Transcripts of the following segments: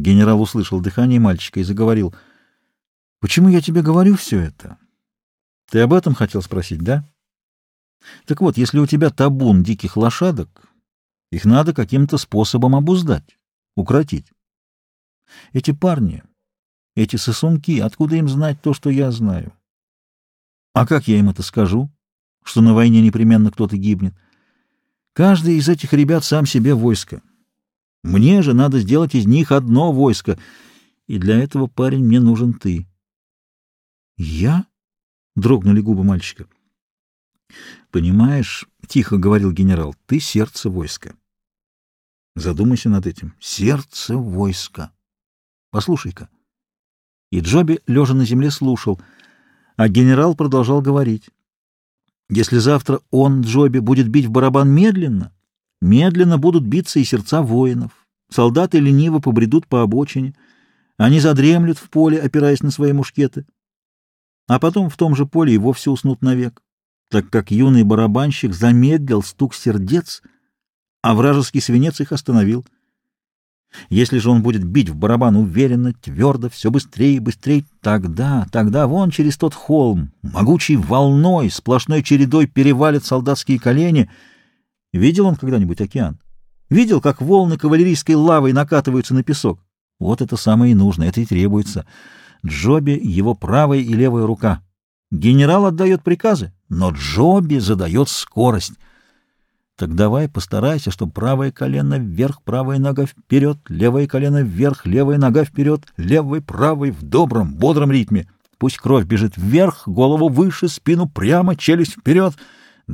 Генерал услышал дыхание мальчика и заговорил. «Почему я тебе говорю все это? Ты об этом хотел спросить, да? Так вот, если у тебя табун диких лошадок, их надо каким-то способом обуздать, укротить. Эти парни, эти сосунки, откуда им знать то, что я знаю? А как я им это скажу, что на войне непременно кто-то гибнет? Каждый из этих ребят сам себе войско. Мне же надо сделать из них одно войско, и для этого, парень, мне нужен ты. Я? Дрогнули губы мальчика. Понимаешь, тихо говорил генерал, ты сердце войска. Задумайся над этим. Сердце войска. Послушай-ка. И Джоби, лежа на земле, слушал, а генерал продолжал говорить. Если завтра он, Джоби, будет бить в барабан медленно, медленно будут биться и сердца воинов. Солдаты лениво побредут по обочине, они задремлют в поле, опираясь на свои мушкеты, а потом в том же поле и вовсе уснут навек, так как юный барабанщик замедлил стук сердец, а вражеский свинец их остановил — если же он будет бить в барабан уверенно, твердо, все быстрее и быстрее, тогда, тогда вон через тот холм, могучей волной, сплошной чередой перевалят солдатские колени. Видел он когда-нибудь океан? Видел, как волны кавалерийской лавой накатываются на песок? Вот это самое и нужно, это и требуется. Джоби — его правая и левая рука. Генерал отдает приказы, но Джоби задает скорость — так давай постарайся, чтобы правое колено вверх, правая нога вперед, левое колено вверх, левая нога вперед, левый, правый в добром, бодром ритме. Пусть кровь бежит вверх, голову выше, спину прямо, челюсть вперед.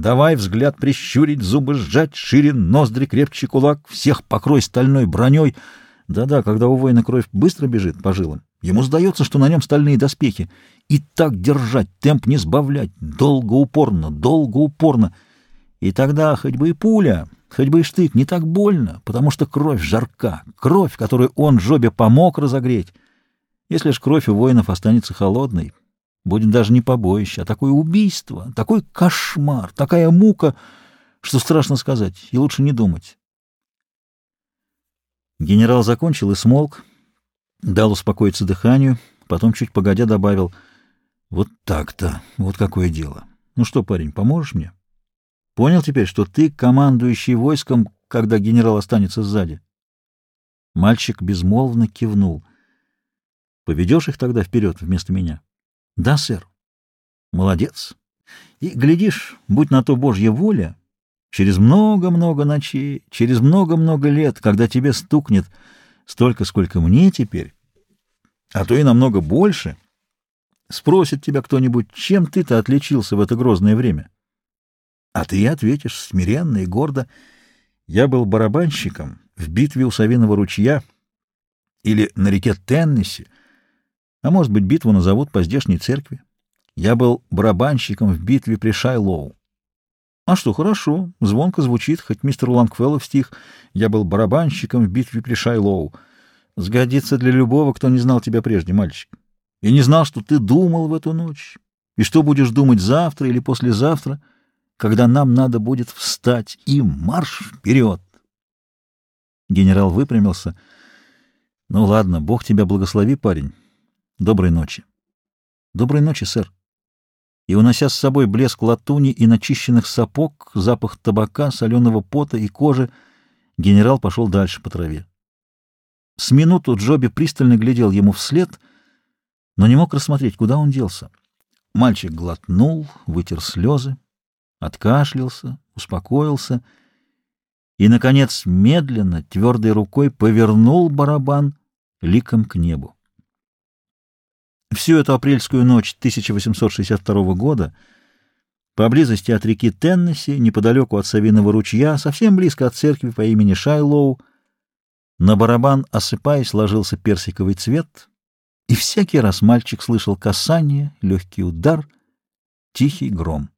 Давай взгляд прищурить, зубы сжать, шире ноздри, крепче кулак, всех покрой стальной броней. Да-да, когда у воина кровь быстро бежит по жилам, ему сдается, что на нем стальные доспехи. И так держать, темп не сбавлять, долго, упорно, долго, упорно — и тогда хоть бы и пуля, хоть бы и штык, не так больно, потому что кровь жарка, кровь, которую он Жобе помог разогреть. Если ж кровь у воинов останется холодной, будет даже не побоище, а такое убийство, такой кошмар, такая мука, что страшно сказать, и лучше не думать. Генерал закончил и смолк, дал успокоиться дыханию, потом чуть погодя добавил, «Вот так-то, вот какое дело. Ну что, парень, поможешь мне?» Понял теперь, что ты командующий войском, когда генерал останется сзади? Мальчик безмолвно кивнул. Поведешь их тогда вперед вместо меня? Да, сэр. Молодец. И, глядишь, будь на то Божья воля, через много-много ночей, через много-много лет, когда тебе стукнет столько, сколько мне теперь, а то и намного больше, спросит тебя кто-нибудь, чем ты-то отличился в это грозное время. А ты ответишь смиренно и гордо. Я был барабанщиком в битве у Савиного ручья или на реке Теннесси, а может быть, битву назовут по здешней церкви. Я был барабанщиком в битве при Шайлоу. А что, хорошо, звонко звучит, хоть мистер Лангфеллов стих «Я был барабанщиком в битве при Шайлоу». Сгодится для любого, кто не знал тебя прежде, мальчик. И не знал, что ты думал в эту ночь, и что будешь думать завтра или послезавтра — когда нам надо будет встать, и марш вперед. Генерал выпрямился. — Ну ладно, Бог тебя благослови, парень. Доброй ночи. — Доброй ночи, сэр. И, унося с собой блеск латуни и начищенных сапог, запах табака, соленого пота и кожи, генерал пошел дальше по траве. С минуту Джоби пристально глядел ему вслед, но не мог рассмотреть, куда он делся. Мальчик глотнул, вытер слезы, откашлялся, успокоился и, наконец, медленно, твердой рукой повернул барабан ликом к небу. Всю эту апрельскую ночь 1862 года поблизости от реки Теннесси, неподалеку от Савиного ручья, совсем близко от церкви по имени Шайлоу, на барабан, осыпаясь, ложился персиковый цвет, и всякий раз мальчик слышал касание, легкий удар, тихий гром.